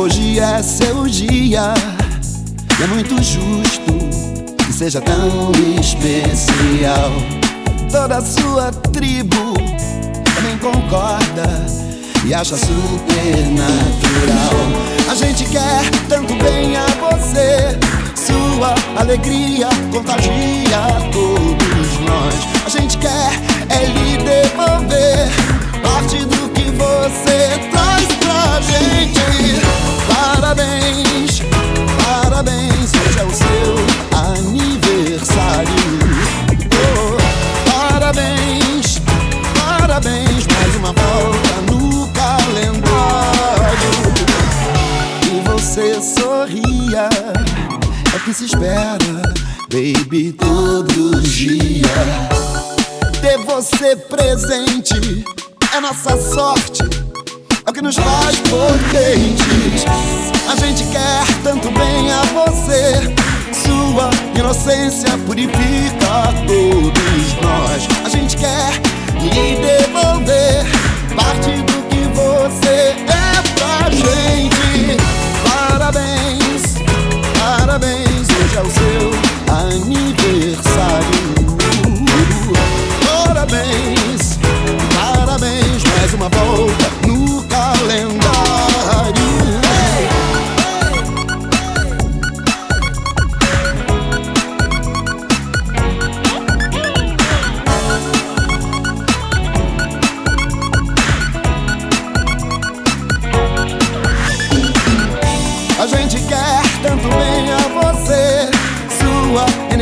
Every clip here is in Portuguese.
Hoje é seu dia e é muito justo que seja tão especial. Toda sua tribo também concorda e acha super natural. A gente quer tanto bem a você, sua alegria contagia todos nós. A gente quer é lhe devolver sorria, é que se espera, baby, todo dia. Ter você presente é nossa sorte, é o que nos faz potentes. A gente quer tanto bem a você. Sua inocência purifica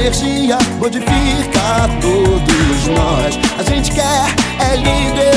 energia modifica todos nós. A gente quer é líder.